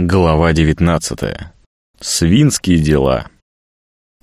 Глава 19. Свинские дела.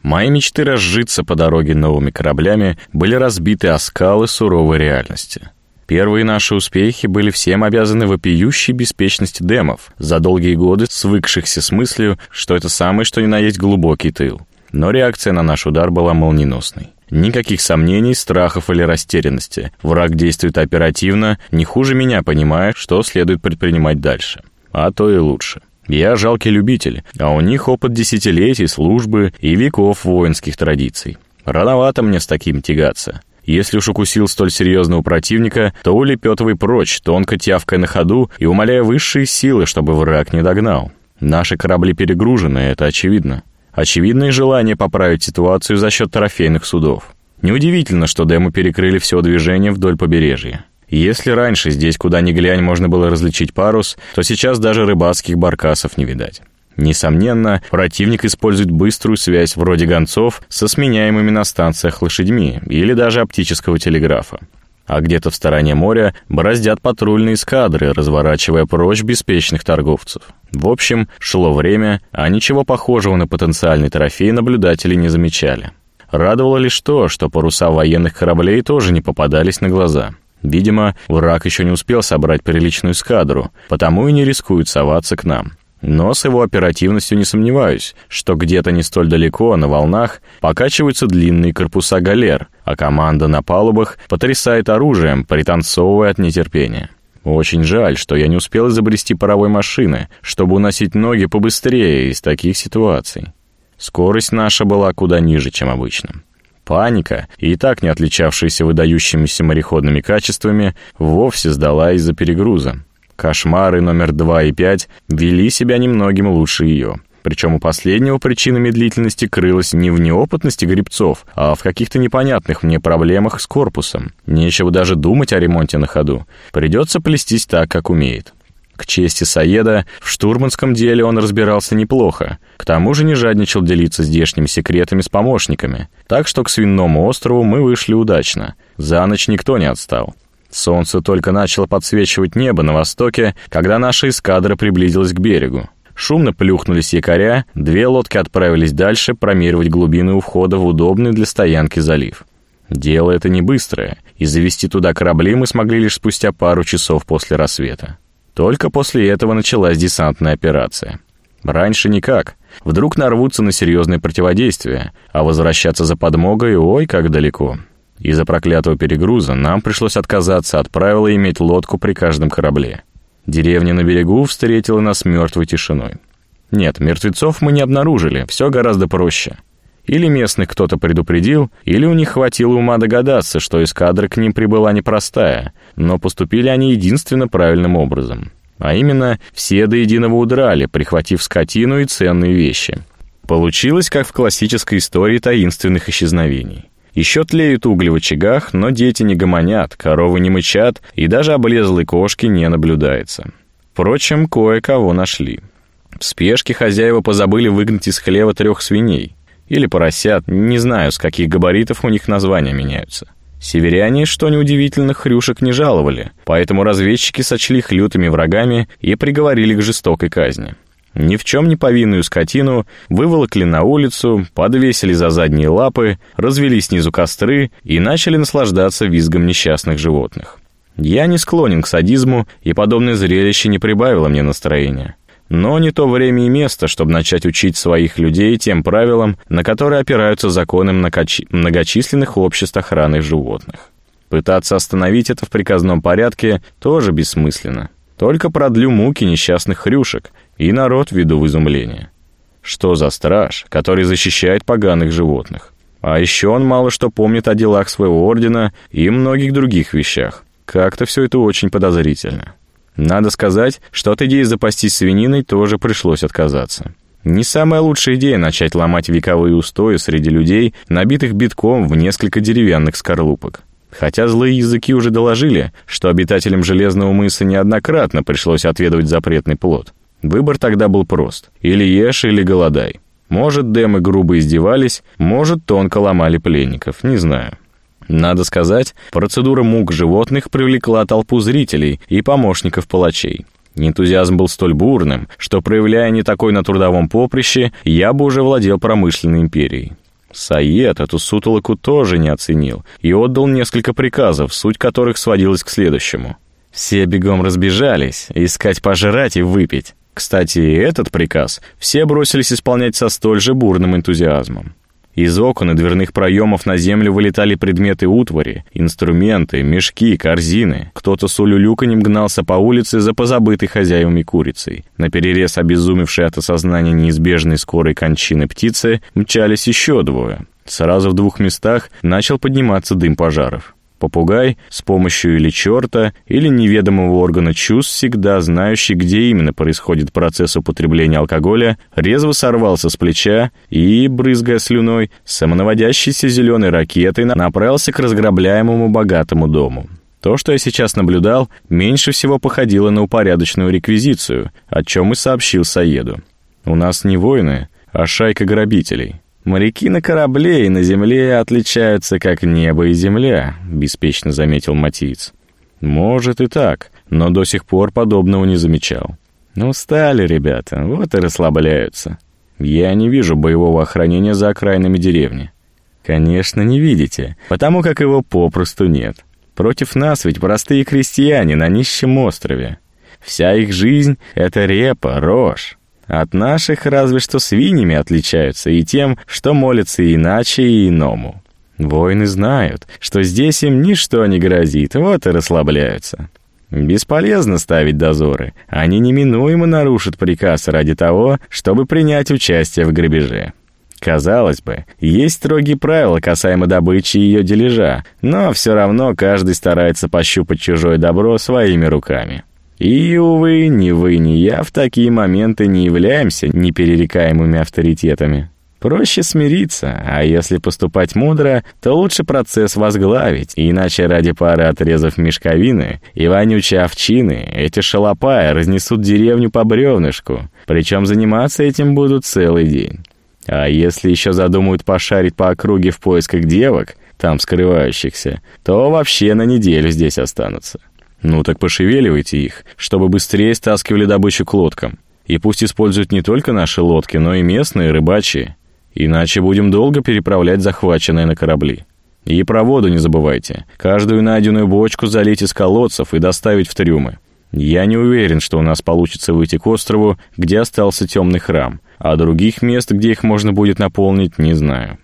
Мои мечты разжиться по дороге новыми кораблями были разбиты о скалы суровой реальности. Первые наши успехи были всем обязаны вопиющей беспечности демов, за долгие годы свыкшихся с мыслью, что это самый что ни на есть глубокий тыл. Но реакция на наш удар была молниеносной. Никаких сомнений, страхов или растерянности. Враг действует оперативно, не хуже меня понимая, что следует предпринимать дальше а то и лучше. Я жалкий любитель, а у них опыт десятилетий службы и веков воинских традиций. Рановато мне с таким тягаться. Если уж укусил столь серьезного противника, то улепетывай прочь, тонко тявкая на ходу и умоляя высшие силы, чтобы враг не догнал. Наши корабли перегружены, это очевидно. Очевидное желание поправить ситуацию за счет трофейных судов. Неудивительно, что демо перекрыли все движение вдоль побережья. Если раньше здесь куда ни глянь можно было различить парус, то сейчас даже рыбацких баркасов не видать. Несомненно, противник использует быструю связь вроде гонцов со сменяемыми на станциях лошадьми или даже оптического телеграфа. А где-то в стороне моря бороздят патрульные эскадры, разворачивая прочь беспечных торговцев. В общем, шло время, а ничего похожего на потенциальный трофей наблюдатели не замечали. Радовало лишь то, что паруса военных кораблей тоже не попадались на глаза — Видимо, враг еще не успел собрать приличную эскадру, потому и не рискует соваться к нам. Но с его оперативностью не сомневаюсь, что где-то не столь далеко, на волнах, покачиваются длинные корпуса галер, а команда на палубах потрясает оружием, пританцовывая от нетерпения. Очень жаль, что я не успел изобрести паровой машины, чтобы уносить ноги побыстрее из таких ситуаций. Скорость наша была куда ниже, чем обычно. Паника, и так не отличавшаяся выдающимися мореходными качествами, вовсе сдала из-за перегруза. Кошмары номер 2 и 5 вели себя немногим лучше ее. Причем у последнего причина медлительности крылась не в неопытности грибцов, а в каких-то непонятных мне проблемах с корпусом. Нечего даже думать о ремонте на ходу. Придется плестись так, как умеет. К чести Саеда, в штурманском деле он разбирался неплохо. К тому же не жадничал делиться здешними секретами с помощниками. Так что к Свинному острову мы вышли удачно. За ночь никто не отстал. Солнце только начало подсвечивать небо на востоке, когда наша эскадра приблизилась к берегу. Шумно плюхнулись якоря, две лодки отправились дальше промеривать глубины у входа в удобный для стоянки залив. Дело это не быстрое, и завести туда корабли мы смогли лишь спустя пару часов после рассвета. Только после этого началась десантная операция. Раньше никак. Вдруг нарвутся на серьезное противодействие, а возвращаться за подмогой ой как далеко. Из-за проклятого перегруза нам пришлось отказаться от правила иметь лодку при каждом корабле. Деревня на берегу встретила нас мертвой тишиной. Нет, мертвецов мы не обнаружили, все гораздо проще. Или местных кто-то предупредил, или у них хватило ума догадаться, что эскадра к ним прибыла непростая, но поступили они единственно правильным образом. А именно, все до единого удрали, прихватив скотину и ценные вещи. Получилось, как в классической истории таинственных исчезновений. Еще тлеют угли в очагах, но дети не гомонят, коровы не мычат, и даже облезлой кошки не наблюдается. Впрочем, кое-кого нашли. В спешке хозяева позабыли выгнать из хлева трех свиней. Или поросят, не знаю, с каких габаритов у них названия меняются. Северяне, что неудивительно, хрюшек не жаловали, поэтому разведчики сочли их лютыми врагами и приговорили к жестокой казни. Ни в чем не повинную скотину выволокли на улицу, подвесили за задние лапы, развели снизу костры и начали наслаждаться визгом несчастных животных. Я не склонен к садизму, и подобное зрелище не прибавило мне настроения. Но не то время и место, чтобы начать учить своих людей тем правилам, на которые опираются законы многочисленных обществ охраны животных. Пытаться остановить это в приказном порядке тоже бессмысленно. Только продлю муки несчастных хрюшек, и народ введу в изумление. Что за страж, который защищает поганых животных? А еще он мало что помнит о делах своего ордена и многих других вещах. Как-то все это очень подозрительно. Надо сказать, что от идеи запастись свининой тоже пришлось отказаться. Не самая лучшая идея начать ломать вековые устои среди людей, набитых битком в несколько деревянных скорлупок. Хотя злые языки уже доложили, что обитателям Железного мыса неоднократно пришлось отведывать запретный плод. Выбор тогда был прост. Или ешь, или голодай. Может, демы грубо издевались, может, тонко ломали пленников, не знаю. Надо сказать, процедура мук животных привлекла толпу зрителей и помощников палачей. Энтузиазм был столь бурным, что, проявляя не такой на трудовом поприще, я бы уже владел промышленной империей. Саед эту сутолоку тоже не оценил и отдал несколько приказов, суть которых сводилась к следующему. Все бегом разбежались, искать пожрать и выпить. Кстати, этот приказ все бросились исполнять со столь же бурным энтузиазмом. Из окон и дверных проемов на землю вылетали предметы утвари, инструменты, мешки, корзины. Кто-то с улюлюканьем гнался по улице за позабытой хозяевами курицей. На перерез обезумевшей от осознания неизбежной скорой кончины птицы мчались еще двое. Сразу в двух местах начал подниматься дым пожаров. Попугай с помощью или черта, или неведомого органа чувств, всегда знающий, где именно происходит процесс употребления алкоголя, резво сорвался с плеча и, брызгая слюной, самонаводящейся зеленой ракетой направился к разграбляемому богатому дому. То, что я сейчас наблюдал, меньше всего походило на упорядоченную реквизицию, о чем и сообщил Саеду. «У нас не воины, а шайка грабителей». «Моряки на корабле и на земле отличаются, как небо и земля», — беспечно заметил Матиц. «Может и так, но до сих пор подобного не замечал». «Ну, стали ребята, вот и расслабляются. Я не вижу боевого охранения за окраинами деревни». «Конечно, не видите, потому как его попросту нет. Против нас ведь простые крестьяне на нищем острове. Вся их жизнь — это репа, рожь. От наших разве что свиньями отличаются и тем, что молятся иначе и иному. Воины знают, что здесь им ничто не грозит, вот и расслабляются. Бесполезно ставить дозоры, они неминуемо нарушат приказ ради того, чтобы принять участие в грабеже. Казалось бы, есть строгие правила касаемо добычи и ее дележа, но все равно каждый старается пощупать чужое добро своими руками. И, увы, ни вы, ни я в такие моменты не являемся неперерекаемыми авторитетами. Проще смириться, а если поступать мудро, то лучше процесс возглавить, иначе ради пары отрезов мешковины и вонючей овчины эти шалопаи разнесут деревню по бревнышку, причем заниматься этим будут целый день. А если еще задумают пошарить по округе в поисках девок, там скрывающихся, то вообще на неделю здесь останутся. Ну так пошевеливайте их, чтобы быстрее стаскивали добычу к лодкам. И пусть используют не только наши лодки, но и местные рыбачьи. Иначе будем долго переправлять захваченное на корабли. И про воду не забывайте. Каждую найденную бочку залить из колодцев и доставить в трюмы. Я не уверен, что у нас получится выйти к острову, где остался темный храм, а других мест, где их можно будет наполнить, не знаю.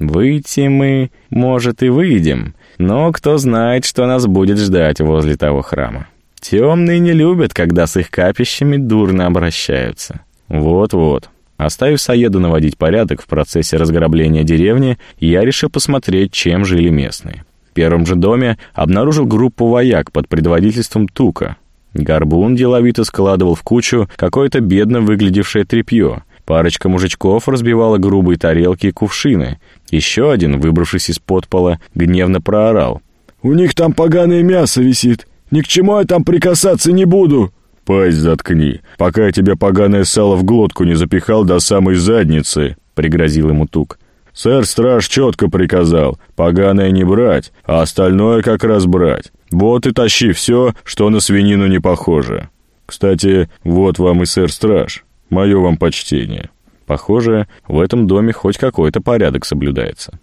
Выйти мы, может, и выйдем, но кто знает, что нас будет ждать возле того храма. Темные не любят, когда с их капищами дурно обращаются. Вот-вот. Оставив Саеду наводить порядок в процессе разграбления деревни, я решил посмотреть, чем жили местные. В первом же доме обнаружил группу вояк под предводительством Тука. Горбун деловито складывал в кучу какое-то бедно выглядевшее тряпье. Парочка мужичков разбивала грубые тарелки и кувшины, еще один, выбравшись из-под пола, гневно проорал. «У них там поганое мясо висит. Ни к чему я там прикасаться не буду!» «Пасть заткни, пока я тебе поганое сало в глотку не запихал до самой задницы», — пригрозил ему Тук. «Сэр-страж четко приказал, поганое не брать, а остальное как раз брать. Вот и тащи все, что на свинину не похоже. Кстати, вот вам и сэр-страж. Мое вам почтение». Похоже, в этом доме хоть какой-то порядок соблюдается.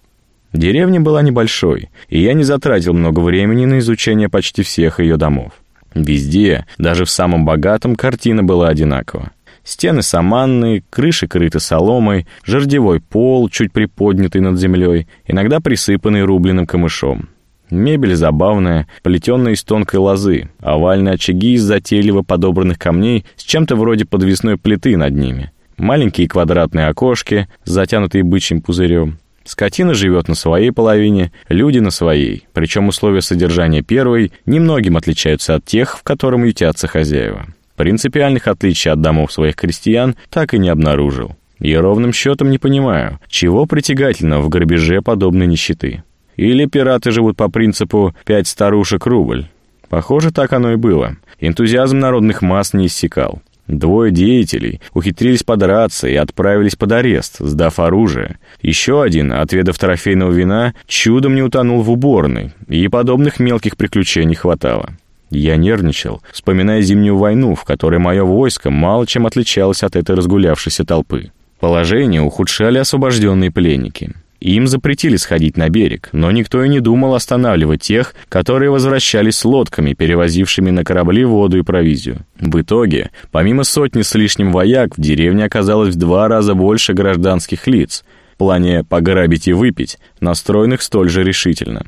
Деревня была небольшой, и я не затратил много времени на изучение почти всех ее домов. Везде, даже в самом богатом, картина была одинакова. Стены саманные, крыши крыты соломой, жердевой пол, чуть приподнятый над землей, иногда присыпанный рубленым камышом. Мебель забавная, плетенная из тонкой лозы, овальные очаги из затейливо подобранных камней с чем-то вроде подвесной плиты над ними — Маленькие квадратные окошки, затянутые бычьим пузырем. Скотина живет на своей половине, люди на своей, причем условия содержания первой немногим отличаются от тех, в котором ютятся хозяева. Принципиальных отличий от домов своих крестьян так и не обнаружил. И ровным счетом не понимаю, чего притягательного в грабеже подобной нищеты. Или пираты живут по принципу «пять старушек рубль». Похоже, так оно и было. Энтузиазм народных масс не иссякал. Двое деятелей ухитрились подраться и отправились под арест, сдав оружие. Еще один, отведав трофейного вина, чудом не утонул в уборной, и подобных мелких приключений хватало. Я нервничал, вспоминая зимнюю войну, в которой мое войско мало чем отличалось от этой разгулявшейся толпы. Положение ухудшали освобожденные пленники. Им запретили сходить на берег, но никто и не думал останавливать тех, которые возвращались с лодками, перевозившими на корабли воду и провизию. В итоге, помимо сотни с лишним вояк, в деревне оказалось в два раза больше гражданских лиц, в плане «пограбить и выпить», настроенных столь же решительно.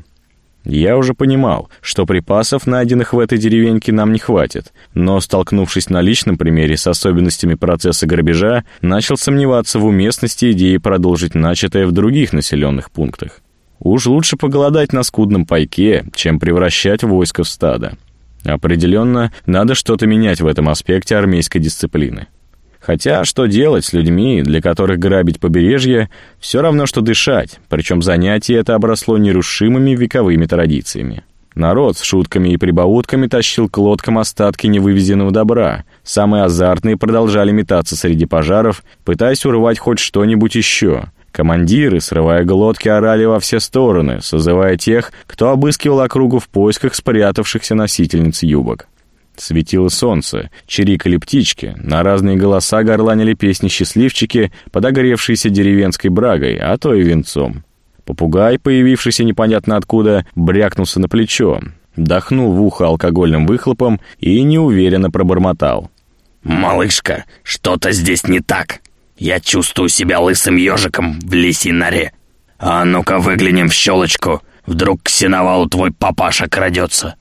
Я уже понимал, что припасов, найденных в этой деревеньке, нам не хватит, но, столкнувшись на личном примере с особенностями процесса грабежа, начал сомневаться в уместности идеи продолжить начатое в других населенных пунктах. Уж лучше поголодать на скудном пайке, чем превращать войско в стадо. Определенно, надо что-то менять в этом аспекте армейской дисциплины. Хотя что делать с людьми, для которых грабить побережье, все равно, что дышать, причем занятие это обросло нерушимыми вековыми традициями. Народ с шутками и прибаутками тащил к лодкам остатки невывезенного добра. Самые азартные продолжали метаться среди пожаров, пытаясь урвать хоть что-нибудь еще. Командиры, срывая глотки, орали во все стороны, созывая тех, кто обыскивал округу в поисках спрятавшихся носительниц юбок. Светило солнце, чирикали птички, на разные голоса горланили песни счастливчики, подогревшиеся деревенской брагой, а то и венцом. Попугай, появившийся непонятно откуда, брякнулся на плечо, дохнул в ухо алкогольным выхлопом и неуверенно пробормотал. «Малышка, что-то здесь не так. Я чувствую себя лысым ежиком в лисьей норе. А ну-ка выглянем в щелочку, вдруг к сеновалу твой папаша крадется».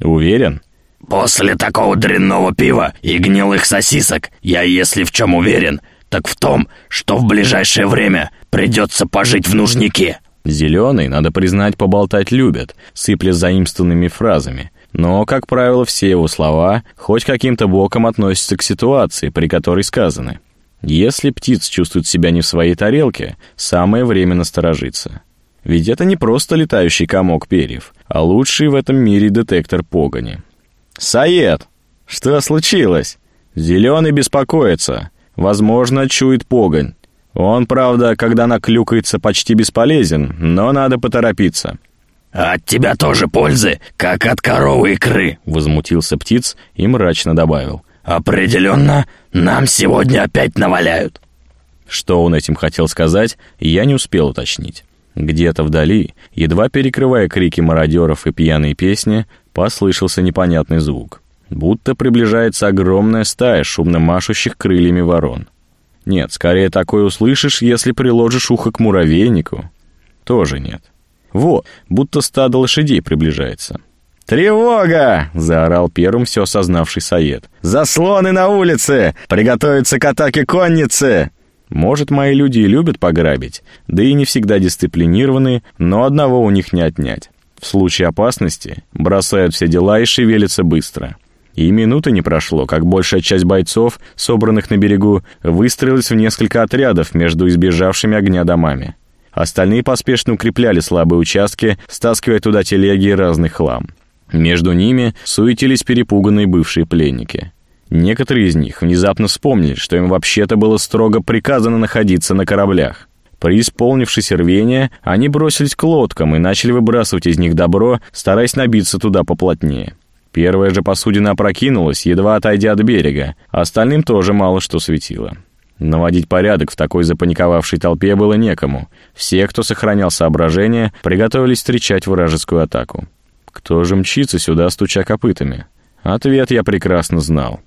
«Уверен?» После такого дрянного пива и гнилых сосисок я, если в чем уверен, так в том, что в ближайшее время придется пожить в нужнике». Зеленый, надо признать, поболтать любят, сыпля заимствованными фразами. Но, как правило, все его слова хоть каким-то боком относятся к ситуации, при которой сказаны. Если птиц чувствует себя не в своей тарелке, самое время насторожиться. Ведь это не просто летающий комок перьев, а лучший в этом мире детектор погони. «Саед, что случилось?» «Зеленый беспокоится. Возможно, чует погонь. Он, правда, когда наклюкается, почти бесполезен, но надо поторопиться». «От тебя тоже пользы, как от коровы икры», — возмутился птиц и мрачно добавил. «Определенно, нам сегодня опять наваляют». Что он этим хотел сказать, я не успел уточнить. Где-то вдали, едва перекрывая крики мародеров и пьяные песни, послышался непонятный звук. Будто приближается огромная стая шумно машущих крыльями ворон. Нет, скорее такое услышишь, если приложишь ухо к муравейнику. Тоже нет. Во, будто стадо лошадей приближается. «Тревога!» — заорал первым все осознавший Саед. «Заслоны на улице! Приготовиться к атаке конницы!» Может, мои люди и любят пограбить, да и не всегда дисциплинированы, но одного у них не отнять. В случае опасности бросают все дела и шевелятся быстро. И минуты не прошло, как большая часть бойцов, собранных на берегу, выстроилась в несколько отрядов между избежавшими огня домами. Остальные поспешно укрепляли слабые участки, стаскивая туда телеги и разный хлам. Между ними суетились перепуганные бывшие пленники. Некоторые из них внезапно вспомнили, что им вообще-то было строго приказано находиться на кораблях. Преисполнившись рвения, они бросились к лодкам и начали выбрасывать из них добро, стараясь набиться туда поплотнее. Первая же посудина опрокинулась, едва отойдя от берега, остальным тоже мало что светило. Наводить порядок в такой запаниковавшей толпе было некому. Все, кто сохранял соображение, приготовились встречать вражескую атаку. Кто же мчится сюда, стуча копытами? Ответ я прекрасно знал.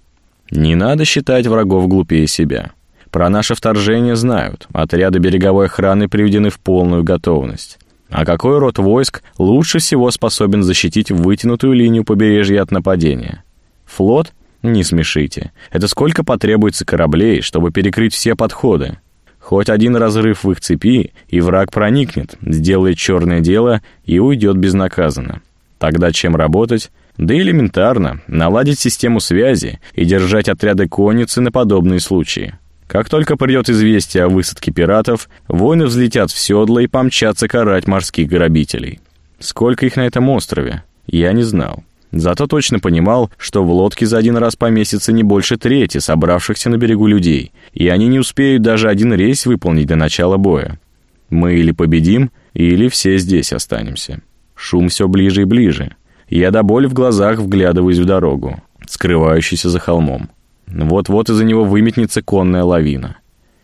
Не надо считать врагов глупее себя. Про наше вторжение знают, отряды береговой охраны приведены в полную готовность. А какой род войск лучше всего способен защитить вытянутую линию побережья от нападения? Флот? Не смешите. Это сколько потребуется кораблей, чтобы перекрыть все подходы? Хоть один разрыв в их цепи, и враг проникнет, сделает черное дело и уйдет безнаказанно. Тогда чем работать? Да элементарно, наладить систему связи и держать отряды конницы на подобные случаи. Как только придет известие о высадке пиратов, воины взлетят в седло и помчатся карать морских грабителей. Сколько их на этом острове? Я не знал. Зато точно понимал, что в лодке за один раз поместится не больше трети собравшихся на берегу людей, и они не успеют даже один рейс выполнить до начала боя. Мы или победим, или все здесь останемся. Шум все ближе и ближе. Я до боли в глазах вглядываюсь в дорогу, скрывающуюся за холмом. Вот-вот из-за него выметнется конная лавина.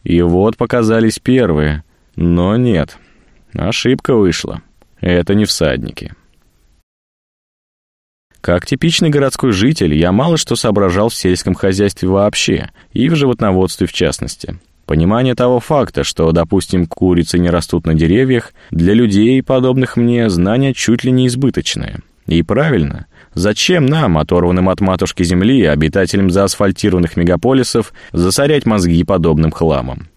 И вот показались первые. Но нет, ошибка вышла. Это не всадники. Как типичный городской житель, я мало что соображал в сельском хозяйстве вообще, и в животноводстве в частности. Понимание того факта, что, допустим, курицы не растут на деревьях, для людей, подобных мне, знания чуть ли не избыточное. И правильно. Зачем нам, оторванным от матушки Земли, обитателям заасфальтированных мегаполисов, засорять мозги подобным хламом?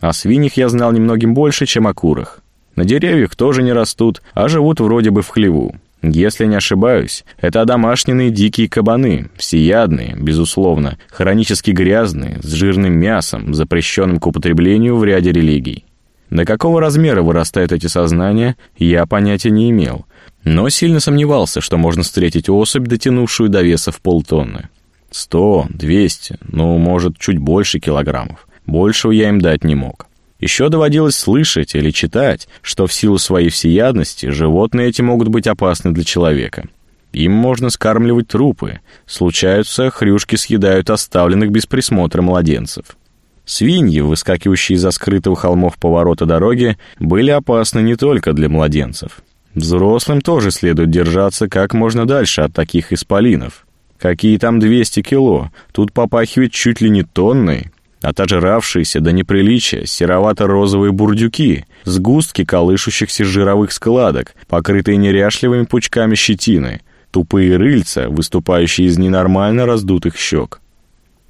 О свиньях я знал немногим больше, чем о курах. На деревьях тоже не растут, а живут вроде бы в хлеву. Если не ошибаюсь, это домашние дикие кабаны, всеядные, безусловно, хронически грязные, с жирным мясом, запрещенным к употреблению в ряде религий. До какого размера вырастают эти сознания, я понятия не имел, но сильно сомневался, что можно встретить особь, дотянувшую до веса в полтонны. Сто, двести, ну, может, чуть больше килограммов. Большего я им дать не мог. Еще доводилось слышать или читать, что в силу своей всеядности животные эти могут быть опасны для человека. Им можно скармливать трупы. Случаются, хрюшки съедают оставленных без присмотра младенцев. Свиньи, выскакивающие из-за скрытого холмов поворота дороги, были опасны не только для младенцев. Взрослым тоже следует держаться как можно дальше от таких исполинов. Какие там 200 кило, тут попахивает чуть ли не тонной отожравшиеся до неприличия серовато-розовые бурдюки, сгустки колышущихся жировых складок, покрытые неряшливыми пучками щетины, тупые рыльца, выступающие из ненормально раздутых щек.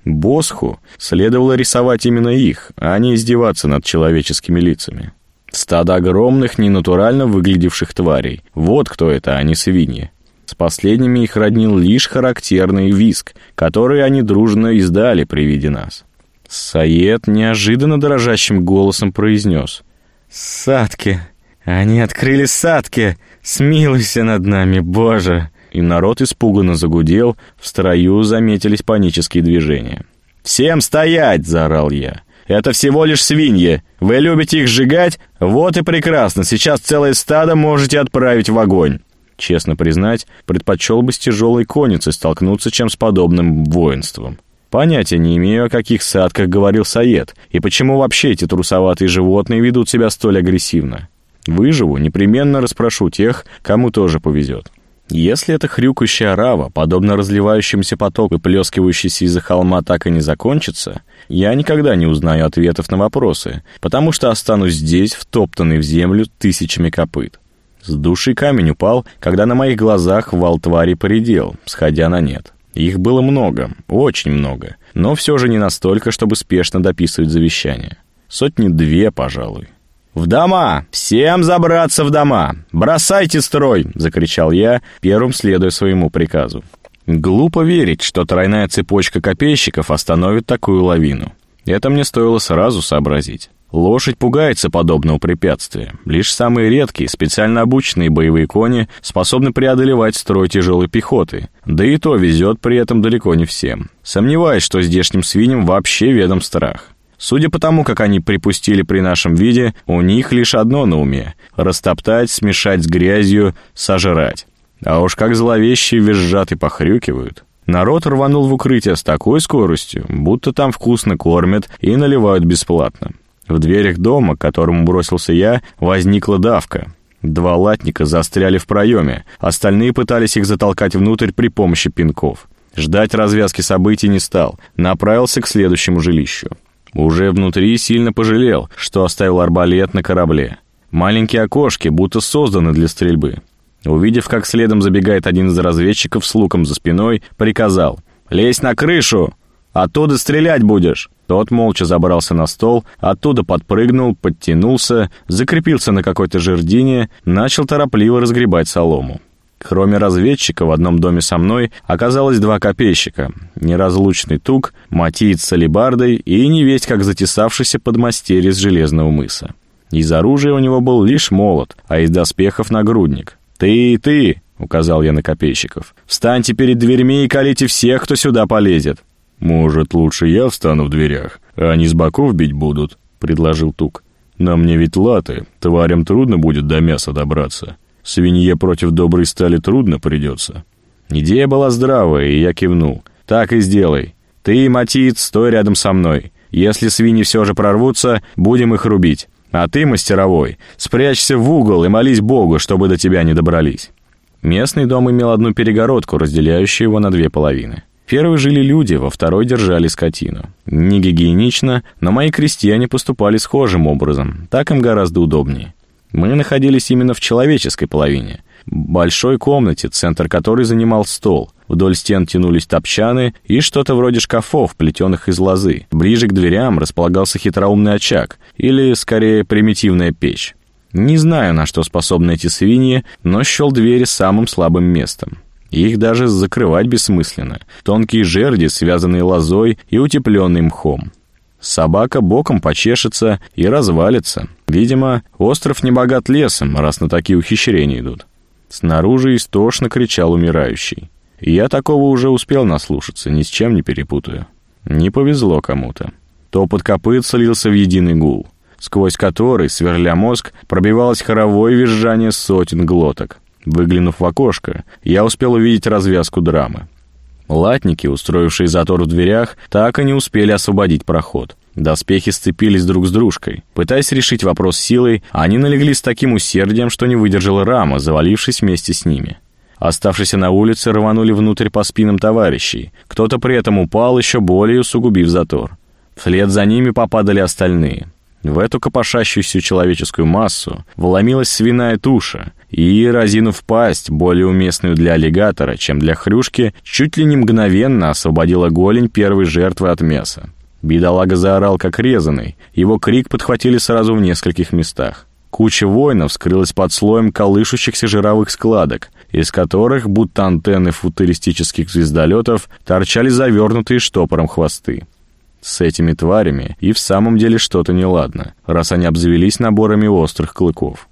Босху следовало рисовать именно их, а не издеваться над человеческими лицами. Стадо огромных, ненатурально выглядевших тварей. Вот кто это, а не свиньи. С последними их роднил лишь характерный виск, который они дружно издали при виде нас. Саед неожиданно дрожащим голосом произнес. «Садки! Они открыли садки! Смилуйся над нами, Боже!» И народ испуганно загудел, в строю заметились панические движения. «Всем стоять!» — заорал я. «Это всего лишь свиньи. Вы любите их сжигать? Вот и прекрасно. Сейчас целое стадо можете отправить в огонь». Честно признать, предпочел бы с тяжелой конницей столкнуться, чем с подобным воинством. Понятия не имею, о каких садках говорил Саед, и почему вообще эти трусоватые животные ведут себя столь агрессивно. Выживу, непременно расспрошу тех, кому тоже повезет. Если эта хрюкающая рава, подобно разливающимся потоку, выплескивающийся из-за холма, так и не закончится, я никогда не узнаю ответов на вопросы, потому что останусь здесь, втоптанный в землю тысячами копыт. С души камень упал, когда на моих глазах вал твари поредел, сходя на нет. Их было много, очень много, но все же не настолько, чтобы спешно дописывать завещание. Сотни две, пожалуй. «В дома! Всем забраться в дома! Бросайте строй!» — закричал я, первым следуя своему приказу. Глупо верить, что тройная цепочка копейщиков остановит такую лавину. Это мне стоило сразу сообразить. Лошадь пугается подобного препятствия. Лишь самые редкие, специально обученные боевые кони способны преодолевать строй тяжелой пехоты. Да и то везет при этом далеко не всем. Сомневаюсь, что здешним свиньям вообще ведом страх. Судя по тому, как они припустили при нашем виде, у них лишь одно на уме — растоптать, смешать с грязью, сожрать. А уж как зловеще визжат и похрюкивают. Народ рванул в укрытие с такой скоростью, будто там вкусно кормят и наливают бесплатно. В дверях дома, к которому бросился я, возникла давка. Два латника застряли в проеме, остальные пытались их затолкать внутрь при помощи пинков. Ждать развязки событий не стал, направился к следующему жилищу. Уже внутри сильно пожалел, что оставил арбалет на корабле. Маленькие окошки будто созданы для стрельбы. Увидев, как следом забегает один из разведчиков с луком за спиной, приказал «Лезь на крышу! Оттуда стрелять будешь!» Тот молча забрался на стол, оттуда подпрыгнул, подтянулся, закрепился на какой-то жердине, начал торопливо разгребать солому. Кроме разведчика, в одном доме со мной оказалось два копейщика. Неразлучный тук, матиец с алебардой и невесть как затесавшийся подмастерье с железного мыса. Из оружия у него был лишь молот, а из доспехов нагрудник. «Ты и ты!» — указал я на копейщиков. «Встаньте перед дверьми и колите всех, кто сюда полезет!» «Может, лучше я встану в дверях, а они с боков бить будут?» — предложил Тук. «На мне ведь латы, тварям трудно будет до мяса добраться. Свинье против доброй стали трудно придется». Идея была здравая, и я кивнул. «Так и сделай. Ты, Матиц, стой рядом со мной. Если свиньи все же прорвутся, будем их рубить. А ты, мастеровой, спрячься в угол и молись Богу, чтобы до тебя не добрались». Местный дом имел одну перегородку, разделяющую его на две половины. В жили люди, во второй держали скотину. Не гигиенично, но мои крестьяне поступали схожим образом, так им гораздо удобнее. Мы находились именно в человеческой половине, большой комнате, центр которой занимал стол. Вдоль стен тянулись топчаны и что-то вроде шкафов, плетеных из лозы. Ближе к дверям располагался хитроумный очаг, или, скорее, примитивная печь. Не знаю, на что способны эти свиньи, но счел двери самым слабым местом. Их даже закрывать бессмысленно. Тонкие жерди, связанные лозой и утепленные мхом. Собака боком почешется и развалится. Видимо, остров не богат лесом, раз на такие ухищрения идут. Снаружи истошно кричал умирающий. Я такого уже успел наслушаться, ни с чем не перепутаю. Не повезло кому-то. Топот копыт слился в единый гул сквозь который, сверля мозг, пробивалось хоровое визжание сотен глоток. Выглянув в окошко, я успел увидеть развязку драмы. Латники, устроившие затор в дверях, так и не успели освободить проход. Доспехи сцепились друг с дружкой. Пытаясь решить вопрос силой, они налегли с таким усердием, что не выдержала рама, завалившись вместе с ними. Оставшиеся на улице рванули внутрь по спинам товарищей. Кто-то при этом упал, еще более усугубив затор. Вслед за ними попадали остальные. В эту копошащуюся человеческую массу вломилась свиная туша, и, разинув пасть, более уместную для аллигатора, чем для хрюшки, чуть ли не мгновенно освободила голень первой жертвы от мяса. Бедолага заорал, как резанный. Его крик подхватили сразу в нескольких местах. Куча воинов скрылась под слоем колышущихся жировых складок, из которых, будто антенны футуристических звездолетов, торчали завернутые штопором хвосты. С этими тварями и в самом деле что-то неладно, раз они обзавелись наборами острых клыков.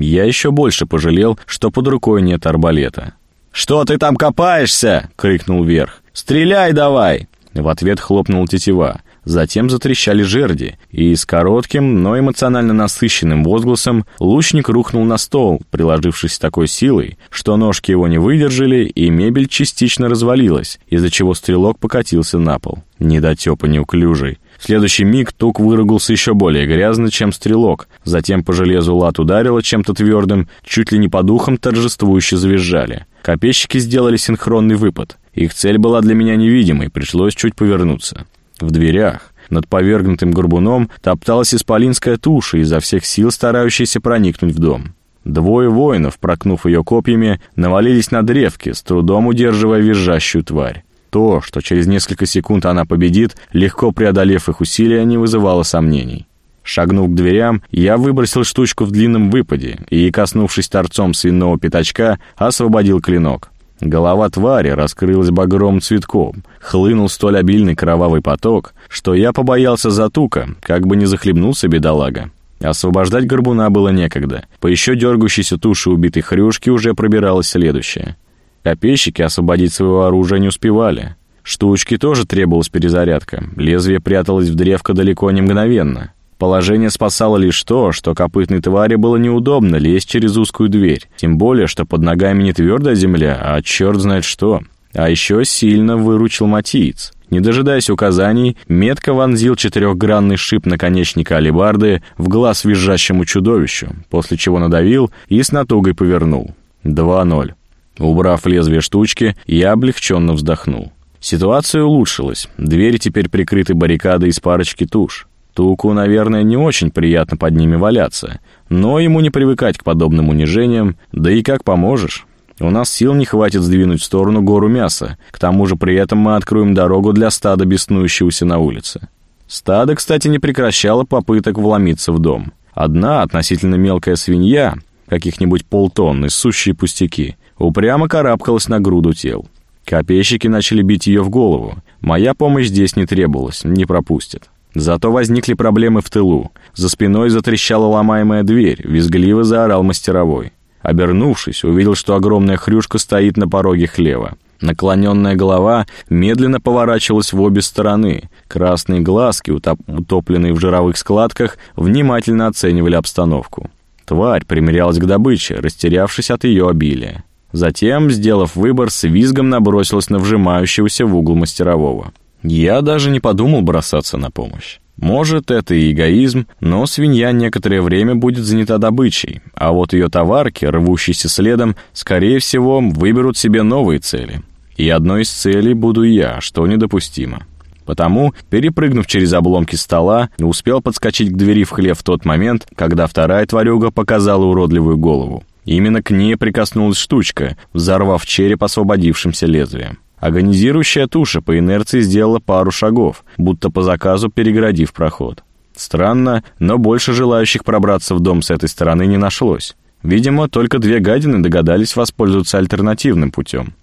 Я еще больше пожалел, что под рукой нет арбалета. «Что ты там копаешься?» — крикнул вверх. «Стреляй давай!» В ответ хлопнул тетива. Затем затрещали жерди, и с коротким, но эмоционально насыщенным возгласом лучник рухнул на стол, приложившись такой силой, что ножки его не выдержали, и мебель частично развалилась, из-за чего стрелок покатился на пол. Недотепа неуклюжий. В следующий миг тук выругался еще более грязно, чем стрелок. Затем по железу лад ударило чем-то твердым, чуть ли не по духам торжествующе завизжали. Копейщики сделали синхронный выпад. Их цель была для меня невидимой, пришлось чуть повернуться. В дверях, над повергнутым горбуном, топталась исполинская туша, изо всех сил старающаяся проникнуть в дом. Двое воинов, прокнув ее копьями, навалились на древки, с трудом удерживая визжащую тварь. То, что через несколько секунд она победит, легко преодолев их усилия, не вызывало сомнений. Шагнув к дверям, я выбросил штучку в длинном выпаде и, коснувшись торцом свиного пятачка, освободил клинок. Голова твари раскрылась багровым цветком, хлынул столь обильный кровавый поток, что я побоялся затука, как бы не захлебнулся бедолага. Освобождать горбуна было некогда. По еще дергающейся туше убитой хрюшки уже пробиралась следующая. Копейщики освободить своего оружия не успевали. Штучки тоже требовалась перезарядка. Лезвие пряталось в древко далеко не мгновенно. Положение спасало лишь то, что копытной твари было неудобно лезть через узкую дверь, тем более, что под ногами не твердая земля, а черт знает что. А еще сильно выручил Матиец. Не дожидаясь указаний, метко вонзил четырехгранный шип наконечника алебарды в глаз визжащему чудовищу, после чего надавил и с натугой повернул. 2-0. Убрав лезвие штучки, я облегченно вздохнул. Ситуация улучшилась. Двери теперь прикрыты баррикадой из парочки туш. Туку, наверное, не очень приятно под ними валяться, но ему не привыкать к подобным унижениям, да и как поможешь. У нас сил не хватит сдвинуть в сторону гору мяса, к тому же при этом мы откроем дорогу для стада, беснующегося на улице. Стадо, кстати, не прекращало попыток вломиться в дом. Одна относительно мелкая свинья, каких-нибудь полтонны, сущие пустяки, упрямо карабкалась на груду тел. Копейщики начали бить ее в голову. Моя помощь здесь не требовалась, не пропустят. Зато возникли проблемы в тылу. За спиной затрещала ломаемая дверь, визгливо заорал мастеровой. Обернувшись, увидел, что огромная хрюшка стоит на пороге хлева. Наклоненная голова медленно поворачивалась в обе стороны. Красные глазки, утопленные в жировых складках, внимательно оценивали обстановку. Тварь примерялась к добыче, растерявшись от ее обилия. Затем, сделав выбор, с визгом набросилась на вжимающегося в угол мастерового. Я даже не подумал бросаться на помощь. Может, это и эгоизм, но свинья некоторое время будет занята добычей, а вот ее товарки, рвущиеся следом, скорее всего, выберут себе новые цели. И одной из целей буду я, что недопустимо. Потому, перепрыгнув через обломки стола, успел подскочить к двери в хлев в тот момент, когда вторая тварюга показала уродливую голову. Именно к ней прикоснулась штучка, взорвав череп освободившимся лезвием. Агонизирующая туша по инерции сделала пару шагов, будто по заказу перегородив проход. Странно, но больше желающих пробраться в дом с этой стороны не нашлось. Видимо, только две гадины догадались воспользоваться альтернативным путем.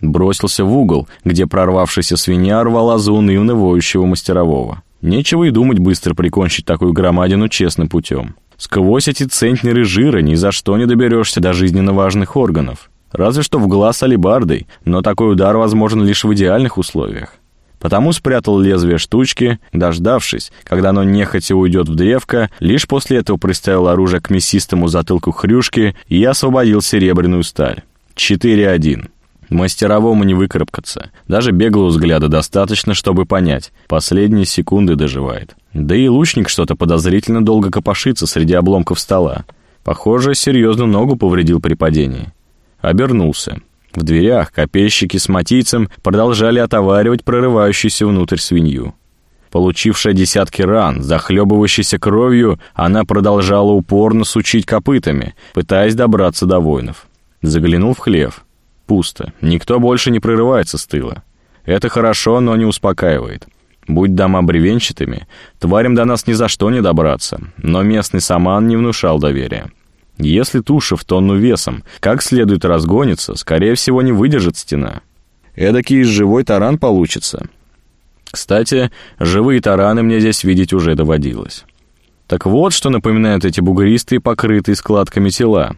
Бросился в угол, где прорвавшаяся свинья рвала заунывно воющего мастерового. Нечего и думать быстро прикончить такую громадину честным путем. Сквозь эти центнеры жира ни за что не доберешься до жизненно важных органов. Разве что в глаз алибардой, но такой удар возможен лишь в идеальных условиях. Потому спрятал лезвие штучки, дождавшись, когда оно нехотя уйдет в древко, лишь после этого приставил оружие к мясистому затылку хрюшки и освободил серебряную сталь. 4-1. Мастеровому не выкарабкаться. Даже беглого взгляда достаточно, чтобы понять. Последние секунды доживает. Да и лучник что-то подозрительно долго копошится среди обломков стола. Похоже, серьезно ногу повредил при падении. Обернулся. В дверях копейщики с матийцем продолжали отоваривать прорывающуюся внутрь свинью. Получившая десятки ран, захлебывающейся кровью, она продолжала упорно сучить копытами, пытаясь добраться до воинов. Заглянул в хлев. Пусто. Никто больше не прорывается с тыла. Это хорошо, но не успокаивает. Будь дома бревенчатыми, тварям до нас ни за что не добраться, но местный саман не внушал доверия. Если туша в тонну весом как следует разгонится, скорее всего, не выдержит стена. Эдакий живой таран получится. Кстати, живые тараны мне здесь видеть уже доводилось. Так вот, что напоминают эти бугристые, покрытые складками тела.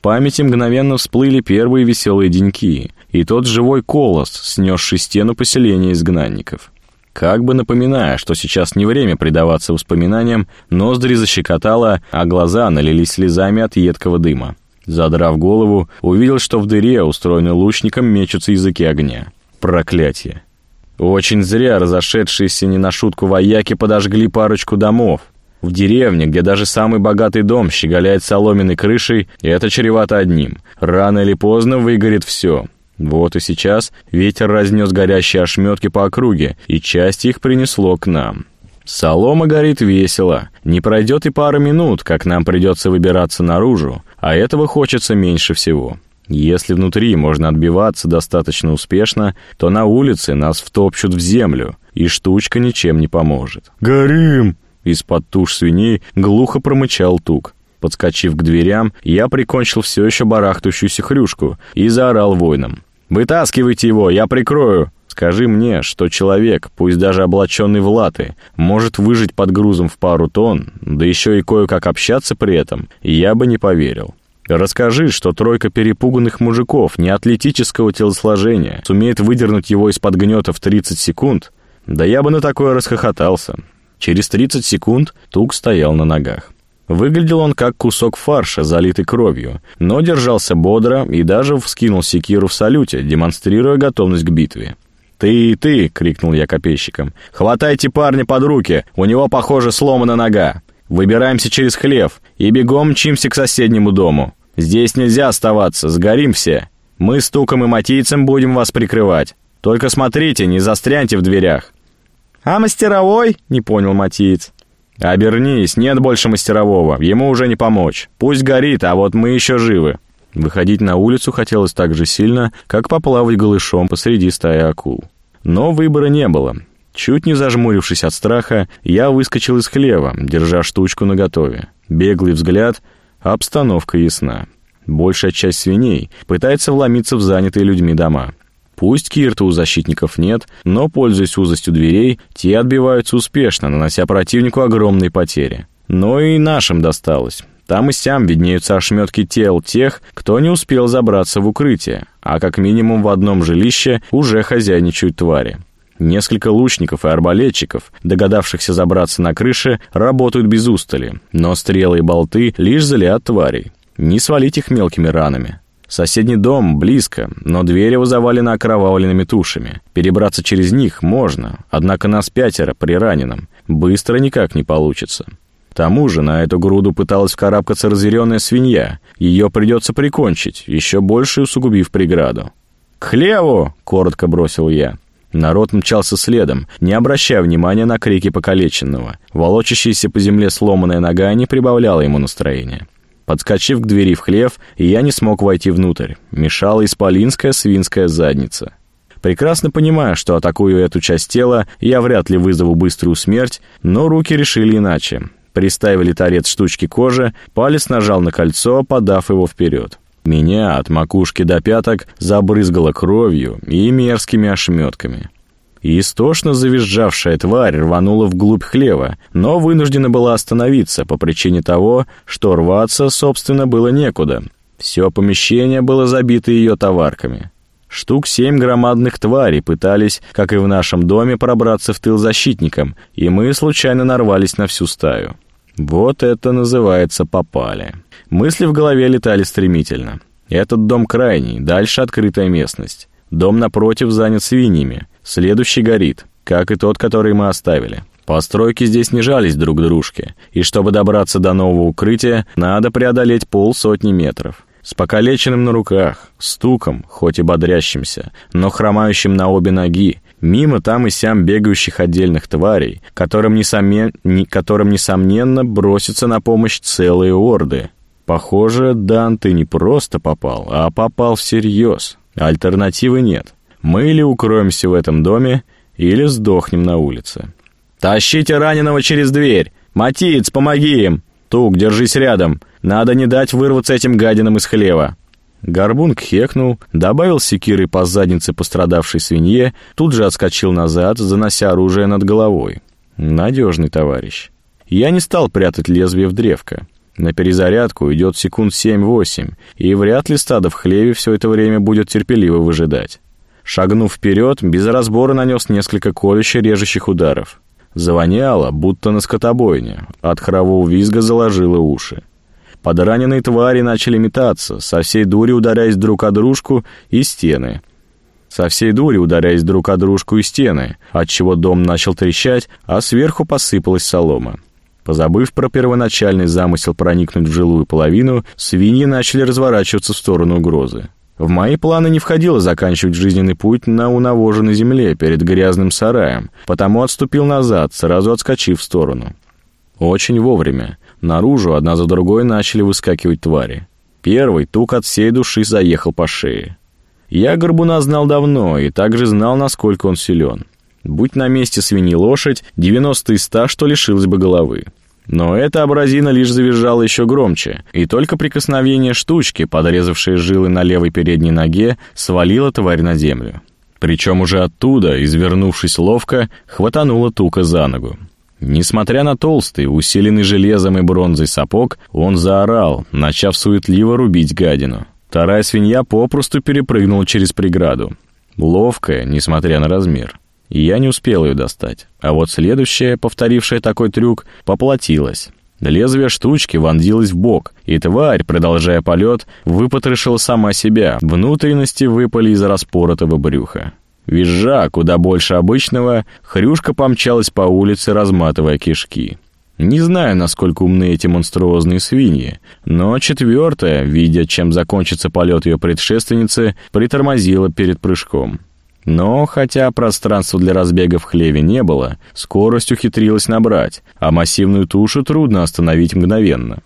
Памяти мгновенно всплыли первые веселые деньки и тот живой колос, снесший стену поселения изгнанников. Как бы напоминая, что сейчас не время предаваться воспоминаниям, ноздри защекотало, а глаза налились слезами от едкого дыма. Задрав голову, увидел, что в дыре, устроенной лучником, мечутся языки огня. Проклятие. Очень зря разошедшиеся не на шутку вояки подожгли парочку домов. В деревне, где даже самый богатый дом щеголяет соломенной крышей, это чревато одним. Рано или поздно выгорит все. Вот и сейчас ветер разнес горящие ошметки по округе, и часть их принесло к нам. Солома горит весело. Не пройдет и пара минут, как нам придется выбираться наружу, а этого хочется меньше всего. Если внутри можно отбиваться достаточно успешно, то на улице нас втопчут в землю, и штучка ничем не поможет. «Горим!» Из-под туш свиней глухо промычал тук. Подскочив к дверям, я прикончил все еще барахтающуюся хрюшку и заорал воинам. «Вытаскивайте его, я прикрою!» Скажи мне, что человек, пусть даже облаченный в латы, может выжить под грузом в пару тонн, да еще и кое-как общаться при этом, я бы не поверил. Расскажи, что тройка перепуганных мужиков неатлетического телосложения сумеет выдернуть его из-под гнета в 30 секунд, да я бы на такое расхохотался. Через 30 секунд Тук стоял на ногах. Выглядел он как кусок фарша, залитый кровью, но держался бодро и даже вскинул секиру в салюте, демонстрируя готовность к битве. «Ты, ты!» — крикнул я копейщикам. «Хватайте парня под руки, у него, похоже, сломана нога. Выбираемся через хлев и бегом мчимся к соседнему дому. Здесь нельзя оставаться, сгорим все. Мы с Туком и Матийцем будем вас прикрывать. Только смотрите, не застряньте в дверях». «А мастеровой?» — не понял Матиец. «Обернись, нет больше мастерового, ему уже не помочь. Пусть горит, а вот мы еще живы». Выходить на улицу хотелось так же сильно, как поплавать голышом посреди стаи акул. Но выбора не было. Чуть не зажмурившись от страха, я выскочил из хлева, держа штучку наготове. Беглый взгляд, обстановка ясна. Большая часть свиней пытается вломиться в занятые людьми дома. Пусть Кирта у защитников нет, но, пользуясь узостью дверей, те отбиваются успешно, нанося противнику огромные потери. Но и нашим досталось. Там и сям виднеются ошметки тел тех, кто не успел забраться в укрытие, а как минимум в одном жилище уже хозяйничают твари. Несколько лучников и арбалетчиков, догадавшихся забраться на крыше, работают без устали, но стрелы и болты лишь залят тварей. Не свалить их мелкими ранами. Соседний дом близко, но двери его завалены окровавленными тушами. Перебраться через них можно, однако нас пятеро при раненом. Быстро никак не получится. К тому же на эту груду пыталась вкарабкаться разъяренная свинья. Ее придется прикончить, еще больше усугубив преграду. «К хлеву!» — коротко бросил я. Народ мчался следом, не обращая внимания на крики покалеченного. Волочащаяся по земле сломанная нога не прибавляла ему настроения. Подскочив к двери в хлев, я не смог войти внутрь. Мешала исполинская свинская задница. Прекрасно понимая, что атакую эту часть тела, я вряд ли вызову быструю смерть, но руки решили иначе. Приставили торец штучки кожи, палец нажал на кольцо, подав его вперед. Меня от макушки до пяток забрызгало кровью и мерзкими ошметками. Истошно завизжавшая тварь рванула вглубь хлева, но вынуждена была остановиться по причине того, что рваться, собственно, было некуда. Все помещение было забито ее товарками. Штук семь громадных тварей пытались, как и в нашем доме, пробраться в тыл защитникам, и мы случайно нарвались на всю стаю. Вот это называется попали. Мысли в голове летали стремительно. Этот дом крайний, дальше открытая местность. Дом напротив занят свиньями. Следующий горит, как и тот, который мы оставили. Постройки здесь не жались друг дружке, и чтобы добраться до нового укрытия, надо преодолеть полсотни метров. С покалеченным на руках, стуком, хоть и бодрящимся, но хромающим на обе ноги, мимо там и сям бегающих отдельных тварей, которым, несомен... которым несомненно бросятся на помощь целые орды. Похоже, Дан, ты не просто попал, а попал всерьез. Альтернативы нет. Мы или укроемся в этом доме, или сдохнем на улице. «Тащите раненого через дверь! Матиц, помоги им! Тук, держись рядом! Надо не дать вырваться этим гадинам из хлева!» Горбун кхекнул, добавил секирой по заднице пострадавшей свинье, тут же отскочил назад, занося оружие над головой. Надежный товарищ. Я не стал прятать лезвие в древко. На перезарядку идет секунд 7-8, и вряд ли стадо в хлеве все это время будет терпеливо выжидать. Шагнув вперед, без разбора нанес несколько колюще-режущих ударов. Завоняло, будто на скотобойне, от хорового визга заложило уши. Подраненные твари начали метаться, со всей дури ударяясь друг о дружку и стены. Со всей дури ударяясь друг о дружку и стены, отчего дом начал трещать, а сверху посыпалась солома. Позабыв про первоначальный замысел проникнуть в жилую половину, свиньи начали разворачиваться в сторону угрозы. В мои планы не входило заканчивать жизненный путь на унавоженной земле перед грязным сараем, потому отступил назад, сразу отскочив в сторону. Очень вовремя. Наружу одна за другой начали выскакивать твари. Первый тук от всей души заехал по шее. Я горбуна знал давно и также знал, насколько он силен. Будь на месте свиньи лошадь, 90 из 100, что лишилась бы головы. Но эта абразина лишь завизжала еще громче, и только прикосновение штучки, подрезавшей жилы на левой передней ноге, свалило тварь на землю. Причем уже оттуда, извернувшись ловко, хватанула тука за ногу. Несмотря на толстый, усиленный железом и бронзой сапог, он заорал, начав суетливо рубить гадину. Вторая свинья попросту перепрыгнула через преграду. Ловкая, несмотря на размер и я не успел ее достать. А вот следующая, повторившая такой трюк, поплатилась. Лезвие штучки вонзилось в бок, и тварь, продолжая полет, выпотрошила сама себя, внутренности выпали из распоротого брюха. Визжа, куда больше обычного, хрюшка помчалась по улице, разматывая кишки. Не знаю, насколько умны эти монструозные свиньи, но четвертая, видя, чем закончится полет ее предшественницы, притормозила перед прыжком. Но, хотя пространства для разбега в хлеве не было, скорость ухитрилась набрать, а массивную тушу трудно остановить мгновенно.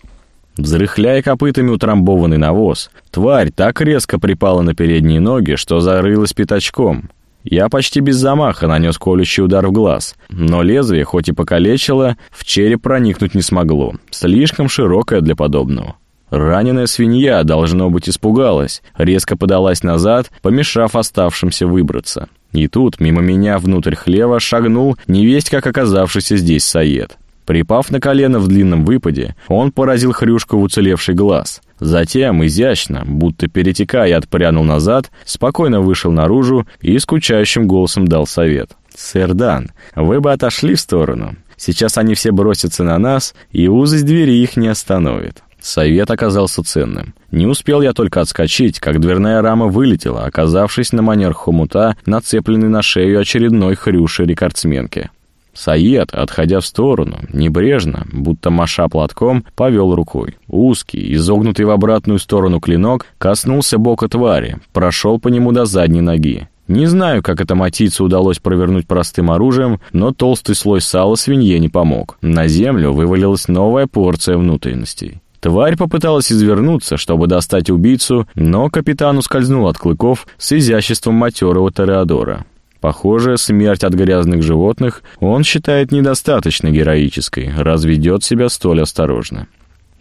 Взрыхляя копытами утрамбованный навоз, тварь так резко припала на передние ноги, что зарылась пятачком. Я почти без замаха нанес колющий удар в глаз, но лезвие, хоть и покалечило, в череп проникнуть не смогло, слишком широкое для подобного. Раненая свинья, должно быть, испугалась, резко подалась назад, помешав оставшимся выбраться. И тут, мимо меня внутрь хлева, шагнул невесть как оказавшийся здесь Саед. Припав на колено в длинном выпаде, он поразил хрюшку в уцелевший глаз. Затем, изящно, будто перетекая, отпрянул назад, спокойно вышел наружу и скучающим голосом дал совет. «Сэр Дан, вы бы отошли в сторону. Сейчас они все бросятся на нас, и узость двери их не остановит». Совет оказался ценным. Не успел я только отскочить, как дверная рама вылетела, оказавшись на манер хомута, нацепленный на шею очередной хрюши-рекордсменки. Саед, отходя в сторону, небрежно, будто маша платком, повел рукой. Узкий, изогнутый в обратную сторону клинок коснулся бока твари, прошел по нему до задней ноги. Не знаю, как это матицу удалось провернуть простым оружием, но толстый слой сала свинье не помог. На землю вывалилась новая порция внутренностей. Тварь попыталась извернуться, чтобы достать убийцу, но капитан ускользнул от клыков с изяществом матерого Тореадора. Похоже, смерть от грязных животных он считает недостаточно героической, раз ведет себя столь осторожно.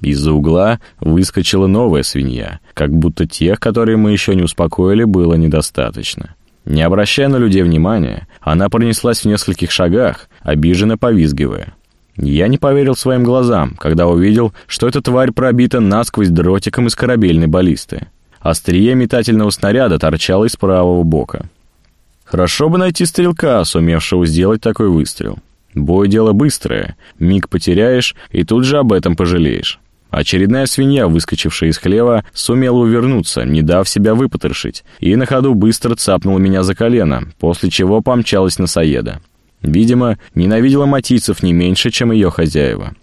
Из-за угла выскочила новая свинья, как будто тех, которые мы еще не успокоили, было недостаточно. Не обращая на людей внимания, она пронеслась в нескольких шагах, обиженно повизгивая. Я не поверил своим глазам, когда увидел, что эта тварь пробита насквозь дротиком из корабельной баллисты. Острие метательного снаряда торчало из правого бока. Хорошо бы найти стрелка, сумевшего сделать такой выстрел. Бой — дело быстрое, миг потеряешь, и тут же об этом пожалеешь. Очередная свинья, выскочившая из хлева, сумела увернуться, не дав себя выпотрошить, и на ходу быстро цапнула меня за колено, после чего помчалась на Саеда. Видимо, ненавидела матийцев не меньше, чем ее хозяева.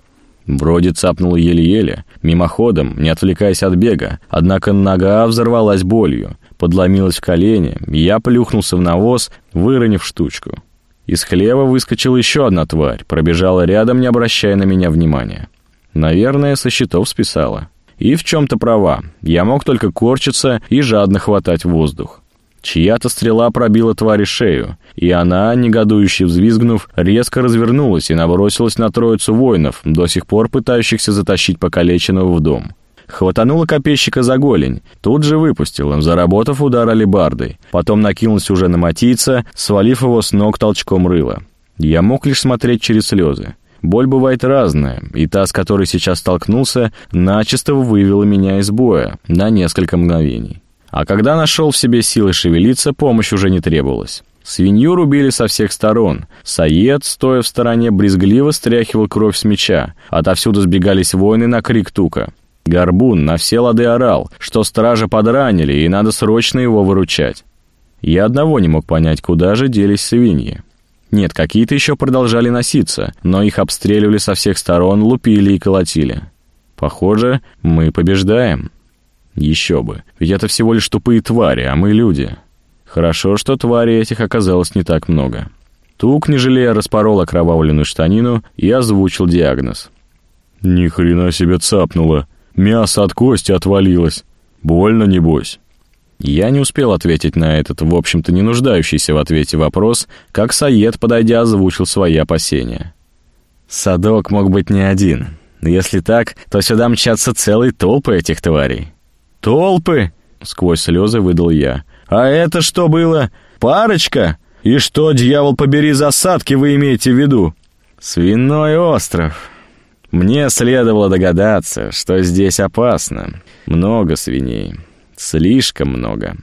Вроде цапнула еле-еле, мимоходом, не отвлекаясь от бега, однако нога взорвалась болью, подломилась в колени, я плюхнулся в навоз, выронив штучку. Из хлева выскочила еще одна тварь, пробежала рядом, не обращая на меня внимания. Наверное, со счетов списала. И в чем-то права, я мог только корчиться и жадно хватать воздух. Чья-то стрела пробила твари шею, и она, негодующе взвизгнув, резко развернулась и набросилась на троицу воинов, до сих пор пытающихся затащить покалеченного в дом. Хватанула копейщика за голень, тут же выпустила, заработав удар алебардой. Потом накинулась уже на матийца, свалив его с ног толчком рыла. Я мог лишь смотреть через слезы. Боль бывает разная, и та, с которой сейчас столкнулся, начисто вывела меня из боя на несколько мгновений. А когда нашел в себе силы шевелиться, помощь уже не требовалась. Свинью рубили со всех сторон. Саед, стоя в стороне, брезгливо стряхивал кровь с меча. Отовсюду сбегались воины на крик тука. Горбун на все лады орал, что стража подранили, и надо срочно его выручать. Я одного не мог понять, куда же делись свиньи. Нет, какие-то еще продолжали носиться, но их обстреливали со всех сторон, лупили и колотили. Похоже, мы побеждаем. Еще бы, ведь это всего лишь тупые твари, а мы люди. Хорошо, что тварей этих оказалось не так много. Тук, не жалея, распорол окровавленную штанину и озвучил диагноз. «Ни хрена себе цапнуло. Мясо от кости отвалилось. Больно, небось?» Я не успел ответить на этот, в общем-то, не нуждающийся в ответе вопрос, как Саед, подойдя, озвучил свои опасения. «Садок мог быть не один. Если так, то сюда мчатся целые толпы этих тварей. «Толпы?» — сквозь слезы выдал я. «А это что было? Парочка? И что, дьявол побери, засадки вы имеете в виду?» «Свиной остров. Мне следовало догадаться, что здесь опасно. Много свиней. Слишком много».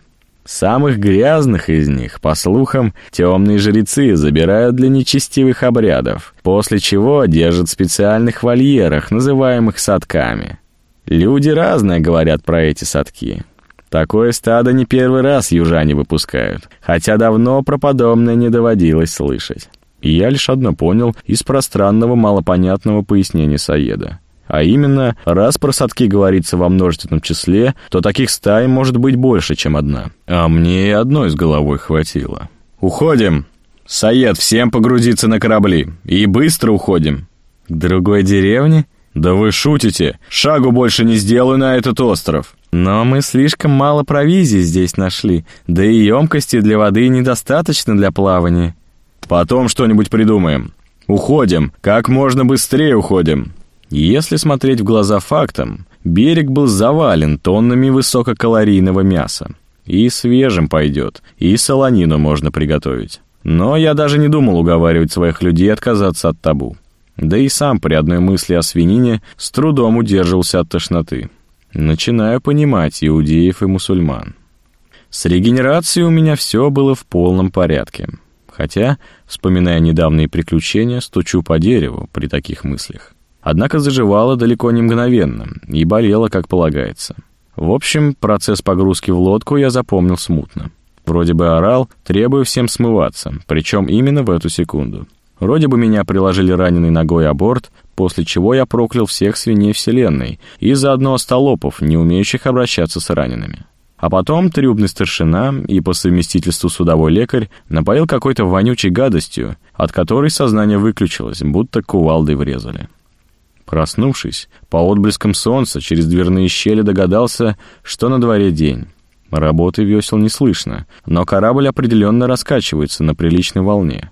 Самых грязных из них, по слухам, темные жрецы забирают для нечестивых обрядов, после чего держат в специальных вольерах, называемых садками. Люди разное говорят про эти садки. Такое стадо не первый раз южане выпускают, хотя давно про подобное не доводилось слышать. И я лишь одно понял из пространного малопонятного пояснения Саеда. А именно, раз про садки говорится во множественном числе, то таких стай может быть больше, чем одна. А мне и одной с головой хватило. «Уходим!» «Саед, всем погрузиться на корабли! И быстро уходим!» «К другой деревне?» «Да вы шутите! Шагу больше не сделаю на этот остров!» «Но мы слишком мало провизии здесь нашли, да и емкости для воды недостаточно для плавания». «Потом что-нибудь придумаем. Уходим, как можно быстрее уходим». Если смотреть в глаза фактам, берег был завален тоннами высококалорийного мяса. И свежим пойдет, и солонину можно приготовить. Но я даже не думал уговаривать своих людей отказаться от табу. Да и сам при одной мысли о свинине с трудом удерживался от тошноты. Начинаю понимать иудеев и мусульман. С регенерацией у меня все было в полном порядке. Хотя, вспоминая недавние приключения, стучу по дереву при таких мыслях. Однако заживала далеко не мгновенно и болела, как полагается. В общем, процесс погрузки в лодку я запомнил смутно. Вроде бы орал, требуя всем смываться, причем именно в эту секунду. Вроде бы меня приложили раненой ногой о борт, после чего я проклял всех свиней Вселенной и заодно остолопов, не умеющих обращаться с ранеными. А потом трюбный старшина и по совместительству судовой лекарь напоил какой-то вонючей гадостью, от которой сознание выключилось, будто кувалдой врезали. Проснувшись, по отблескам солнца через дверные щели догадался, что на дворе день. Работы весел не слышно, но корабль определенно раскачивается на приличной волне.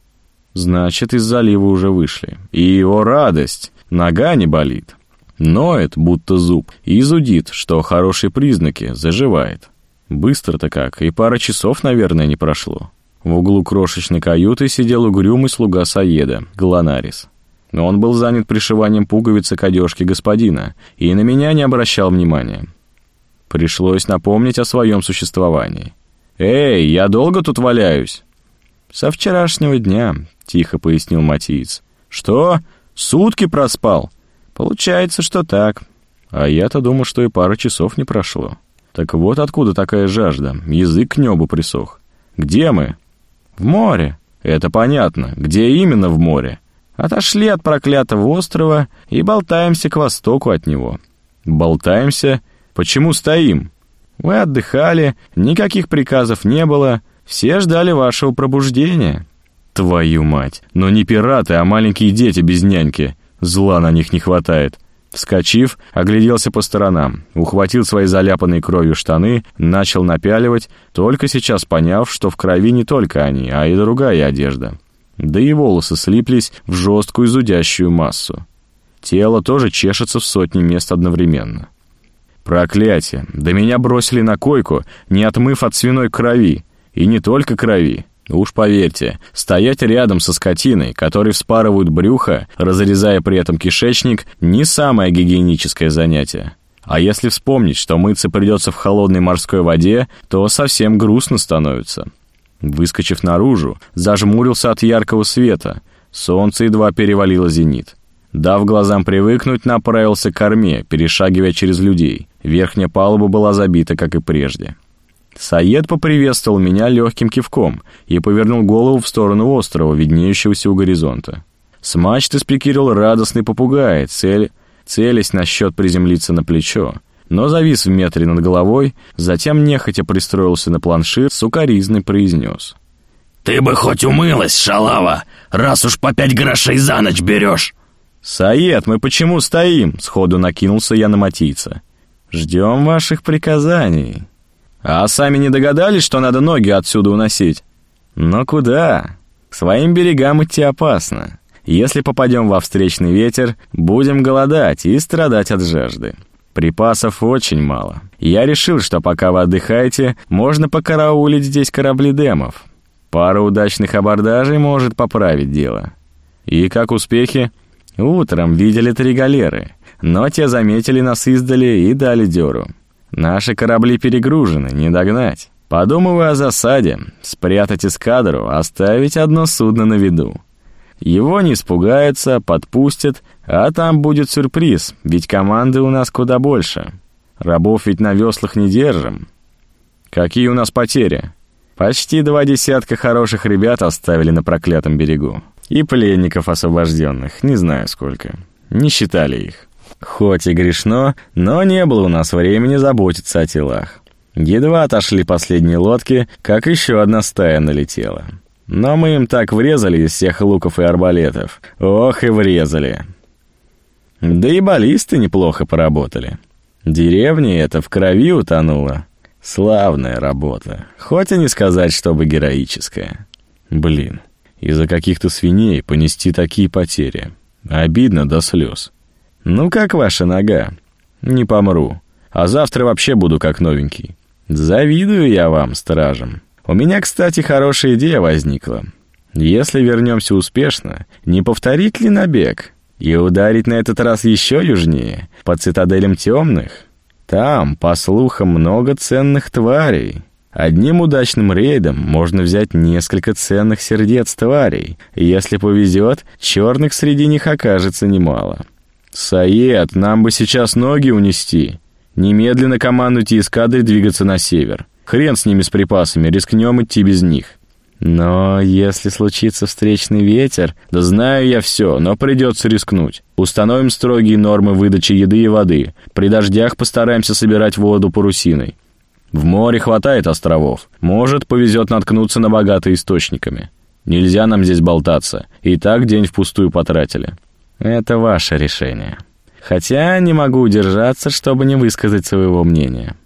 Значит, из залива уже вышли. И его радость! Нога не болит. Ноет, будто зуб, и зудит, что хорошие признаки, заживает. Быстро-то как, и пара часов, наверное, не прошло. В углу крошечной каюты сидел угрюмый слуга Саеда, Галанарис. Но он был занят пришиванием пуговицы к одежке господина и на меня не обращал внимания. Пришлось напомнить о своем существовании. «Эй, я долго тут валяюсь?» «Со вчерашнего дня», — тихо пояснил Матиец. «Что? Сутки проспал?» «Получается, что так. А я-то думал, что и пара часов не прошло». Так вот откуда такая жажда, язык к небу присох. Где мы? В море. Это понятно. Где именно в море? Отошли от проклятого острова и болтаемся к востоку от него. Болтаемся? Почему стоим? Вы отдыхали, никаких приказов не было, все ждали вашего пробуждения. Твою мать, но не пираты, а маленькие дети без няньки. Зла на них не хватает. Вскочив, огляделся по сторонам, ухватил свои заляпанные кровью штаны, начал напяливать, только сейчас поняв, что в крови не только они, а и другая одежда. Да и волосы слиплись в жесткую зудящую массу. Тело тоже чешется в сотни мест одновременно. Проклятие! Да меня бросили на койку, не отмыв от свиной крови. И не только крови. Уж поверьте, стоять рядом со скотиной, которой вспарывают брюхо, разрезая при этом кишечник, не самое гигиеническое занятие. А если вспомнить, что мыться придется в холодной морской воде, то совсем грустно становится. Выскочив наружу, зажмурился от яркого света. Солнце едва перевалило зенит. Дав глазам привыкнуть, направился к корме, перешагивая через людей. Верхняя палуба была забита, как и прежде. Саед поприветствовал меня легким кивком и повернул голову в сторону острова, виднеющегося у горизонта. С мачты спикировал радостный попугай, цель, целясь на счет приземлиться на плечо, но завис в метре над головой, затем нехотя пристроился на планшир, сукоризный произнес. «Ты бы хоть умылась, шалава, раз уж по пять грошей за ночь берешь!» «Саед, мы почему стоим?» — сходу накинулся я на матийца. «Ждем ваших приказаний». А сами не догадались, что надо ноги отсюда уносить? Но куда? К своим берегам идти опасно. Если попадем во встречный ветер, будем голодать и страдать от жажды. Припасов очень мало. Я решил, что пока вы отдыхаете, можно покараулить здесь корабли демов. Пара удачных абордажей может поправить дело. И как успехи? Утром видели три галеры, но те заметили нас издали и дали дёру. Наши корабли перегружены, не догнать. Подумываю о засаде, спрятать эскадру, оставить одно судно на виду. Его не испугаются, подпустят, а там будет сюрприз, ведь команды у нас куда больше. Рабов ведь на веслах не держим. Какие у нас потери? Почти два десятка хороших ребят оставили на проклятом берегу. И пленников освобожденных, не знаю сколько. Не считали их. Хоть и грешно, но не было у нас времени заботиться о телах. Едва отошли последние лодки, как еще одна стая налетела. Но мы им так врезали из всех луков и арбалетов. Ох и врезали. Да и баллисты неплохо поработали. Деревня эта в крови утонула. Славная работа, хоть и не сказать, чтобы героическая. Блин, из-за каких-то свиней понести такие потери. Обидно до слез. «Ну как ваша нога?» «Не помру. А завтра вообще буду как новенький. Завидую я вам, стражам. У меня, кстати, хорошая идея возникла. Если вернемся успешно, не повторить ли набег? И ударить на этот раз еще южнее, по цитаделям темных? Там, по слухам, много ценных тварей». Одним удачным рейдом можно взять несколько ценных сердец тварей, если повезет, черных среди них окажется немало. «Саед, нам бы сейчас ноги унести. Немедленно командуйте эскадрой двигаться на север. Хрен с ними с припасами, рискнем идти без них». «Но если случится встречный ветер...» «Да знаю я все, но придется рискнуть. Установим строгие нормы выдачи еды и воды. При дождях постараемся собирать воду парусиной. В море хватает островов. Может, повезет наткнуться на богатые источниками. Нельзя нам здесь болтаться. И так день впустую потратили». Это ваше решение. Хотя не могу удержаться, чтобы не высказать своего мнения.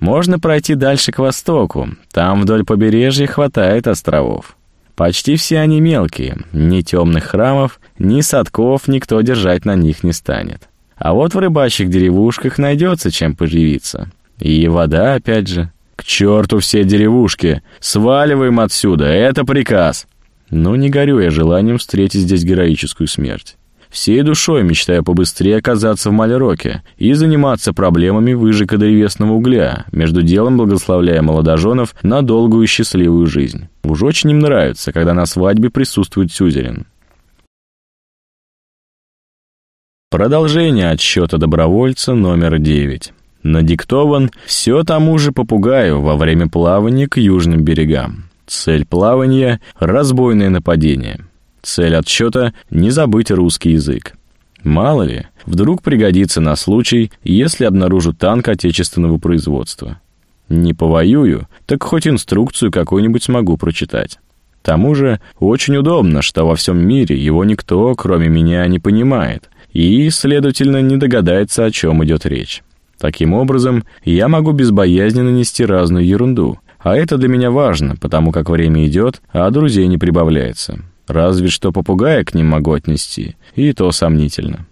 Можно пройти дальше к востоку. Там вдоль побережья хватает островов. Почти все они мелкие. Ни темных храмов, ни садков никто держать на них не станет. А вот в рыбачьих деревушках найдется чем поживиться. И вода, опять же. К черту все деревушки! Сваливаем отсюда, это приказ! Ну, не горю я желанием встретить здесь героическую смерть. Всей душой мечтаю побыстрее оказаться в Малероке и заниматься проблемами выжига древесного угля, между делом благословляя молодоженов на долгую и счастливую жизнь. Уж очень им нравится, когда на свадьбе присутствует Сюзерин. Продолжение отсчета добровольца номер 9. Надиктован все тому же попугаю во время плавания к южным берегам. Цель плавания – разбойное нападение. Цель отсчета — не забыть русский язык. Мало ли, вдруг пригодится на случай, если обнаружу танк отечественного производства. Не повоюю, так хоть инструкцию какую-нибудь смогу прочитать. К тому же очень удобно, что во всем мире его никто, кроме меня, не понимает, и, следовательно, не догадается, о чем идет речь. Таким образом, я могу безбоязненно нести разную ерунду, а это для меня важно, потому как время идет, а друзей не прибавляется. Разве что попугая к ним могу отнести, и то сомнительно.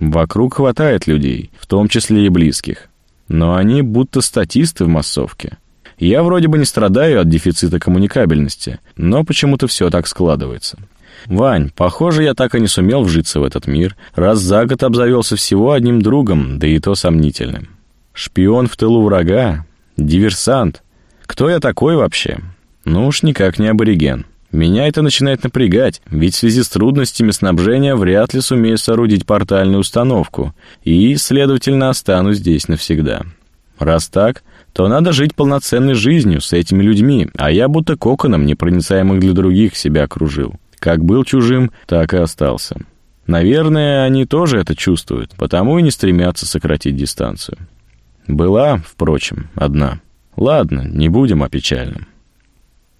Вокруг хватает людей, в том числе и близких. Но они будто статисты в массовке. Я вроде бы не страдаю от дефицита коммуникабельности, но почему-то все так складывается. Вань, похоже, я так и не сумел вжиться в этот мир, раз за год обзавелся всего одним другом, да и то сомнительным. Шпион в тылу врага? Диверсант? Кто я такой вообще? Ну уж никак не абориген. Меня это начинает напрягать, ведь в связи с трудностями снабжения вряд ли сумею соорудить портальную установку и, следовательно, останусь здесь навсегда. Раз так, то надо жить полноценной жизнью с этими людьми, а я будто коконом, непроницаемых для других, себя окружил. Как был чужим, так и остался. Наверное, они тоже это чувствуют, потому и не стремятся сократить дистанцию. Была, впрочем, одна. Ладно, не будем о печальном.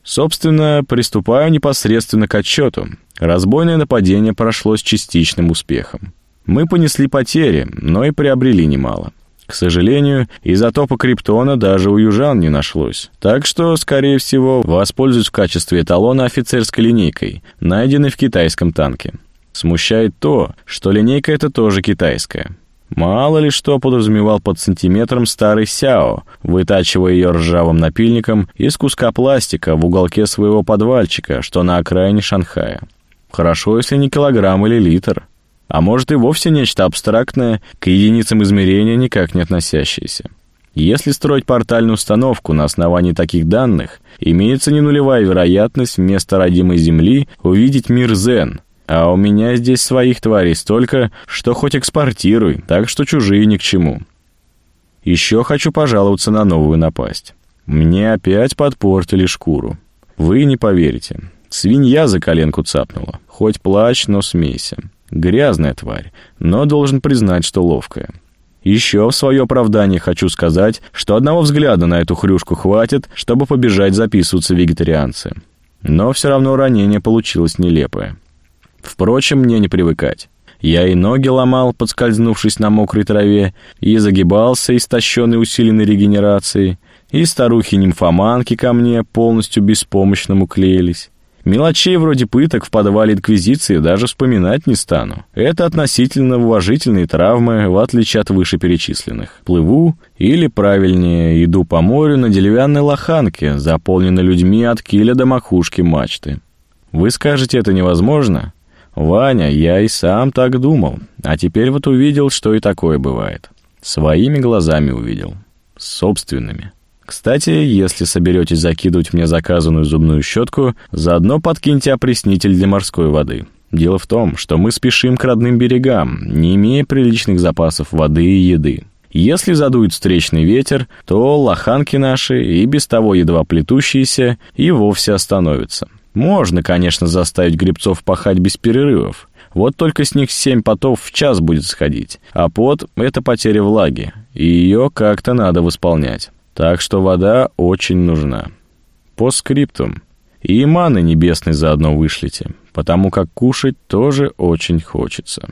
Собственно, приступаю непосредственно к отчету. Разбойное нападение прошло с частичным успехом. Мы понесли потери, но и приобрели немало. К сожалению, изотопа криптона даже у южан не нашлось. Так что, скорее всего, воспользуюсь в качестве эталона офицерской линейкой, найденной в китайском танке. Смущает то, что линейка эта тоже китайская. Мало ли что подразумевал под сантиметром старый Сяо, вытачивая ее ржавым напильником из куска пластика в уголке своего подвальчика, что на окраине Шанхая. Хорошо, если не килограмм или литр. А может и вовсе нечто абстрактное, к единицам измерения никак не относящееся. Если строить портальную установку на основании таких данных, имеется не нулевая вероятность вместо родимой Земли увидеть мир Зен, а у меня здесь своих тварей столько, что хоть экспортируй, так что чужие ни к чему. Еще хочу пожаловаться на новую напасть. Мне опять подпортили шкуру. Вы не поверите. Свинья за коленку цапнула. Хоть плачь, но смейся. Грязная тварь, но должен признать, что ловкая. Еще в свое оправдание хочу сказать, что одного взгляда на эту хрюшку хватит, чтобы побежать записываться вегетарианцы. Но все равно ранение получилось нелепое. Впрочем, мне не привыкать. Я и ноги ломал, подскользнувшись на мокрой траве, и загибался, истощенный усиленной регенерацией, и старухи-нимфоманки ко мне полностью беспомощному клеились. Мелочей вроде пыток в подвале Инквизиции даже вспоминать не стану. Это относительно уважительные травмы, в отличие от вышеперечисленных. Плыву, или, правильнее, иду по морю на деревянной лоханке, заполненной людьми от киля до макушки мачты. Вы скажете, это невозможно? «Ваня, я и сам так думал, а теперь вот увидел, что и такое бывает. Своими глазами увидел. Собственными. Кстати, если соберетесь закидывать мне заказанную зубную щетку, заодно подкиньте опреснитель для морской воды. Дело в том, что мы спешим к родным берегам, не имея приличных запасов воды и еды. Если задует встречный ветер, то лоханки наши, и без того едва плетущиеся, и вовсе остановятся. Можно, конечно, заставить гребцов пахать без перерывов. Вот только с них семь потов в час будет сходить, а пот — это потеря влаги, и ее как-то надо восполнять. Так что вода очень нужна. По скриптум. И маны небесной заодно вышлите, потому как кушать тоже очень хочется.